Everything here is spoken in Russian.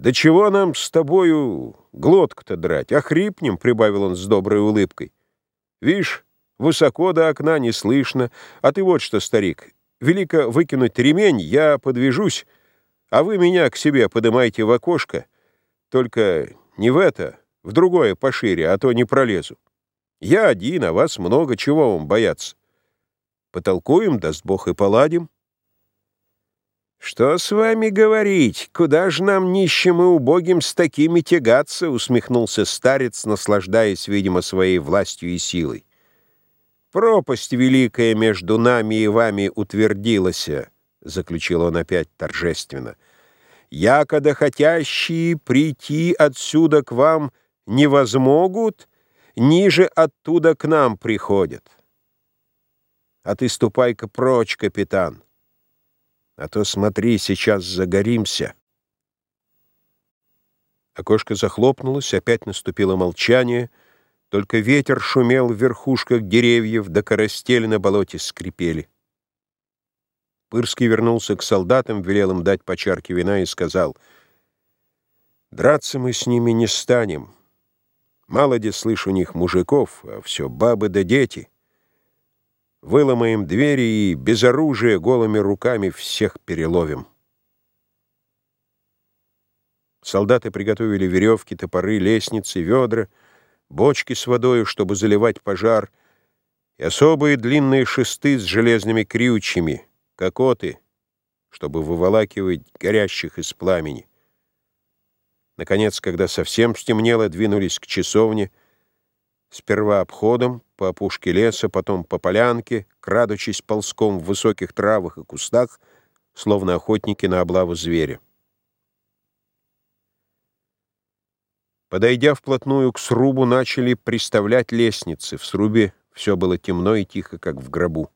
«Да чего нам с тобою глотку-то драть? Охрипнем», — прибавил он с доброй улыбкой. «Вишь, высоко до окна не слышно. А ты вот что, старик, велико выкинуть ремень, я подвяжусь, а вы меня к себе подымайте в окошко. Только не в это, в другое пошире, а то не пролезу. Я один, а вас много, чего вам бояться? Потолкуем, даст Бог, и поладим». «Что с вами говорить? Куда же нам, нищим и убогим, с такими тягаться?» — усмехнулся старец, наслаждаясь, видимо, своей властью и силой. «Пропасть великая между нами и вами утвердилась», — заключил он опять торжественно. «Якода хотящие прийти отсюда к вам не возмогут, ниже оттуда к нам приходят. А ты ступай-ка прочь, капитан». А то смотри, сейчас загоримся. Окошко захлопнулось, опять наступило молчание, только ветер шумел в верхушках деревьев, да коростели на болоте скрипели. Пырский вернулся к солдатам, велел им дать по чарке вина и сказал, «Драться мы с ними не станем. Мало слышу у них мужиков, а все бабы да дети». Выломаем двери и без оружия голыми руками всех переловим. Солдаты приготовили веревки, топоры, лестницы, ведра, бочки с водой, чтобы заливать пожар, и особые длинные шесты с железными крючьями, кокоты, чтобы выволакивать горящих из пламени. Наконец, когда совсем стемнело, двинулись к часовне, сперва обходом, по опушке леса, потом по полянке, крадучись ползком в высоких травах и кустах, словно охотники на облаву зверя. Подойдя вплотную к срубу, начали приставлять лестницы. В срубе все было темно и тихо, как в гробу.